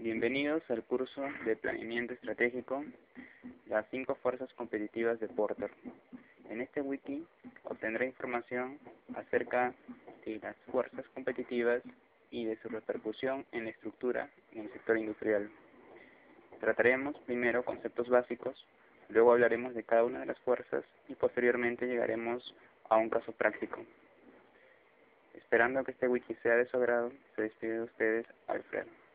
Bienvenidos al curso de planeamiento estratégico, las cinco fuerzas competitivas de Porter. En este wiki obtendrá información acerca de las fuerzas competitivas y de su repercusión en la estructura en el sector industrial. Trataremos primero conceptos básicos, luego hablaremos de cada una de las fuerzas y posteriormente llegaremos a un caso práctico. Esperando que este wiki sea de su agrado, se despide de ustedes Alfredo.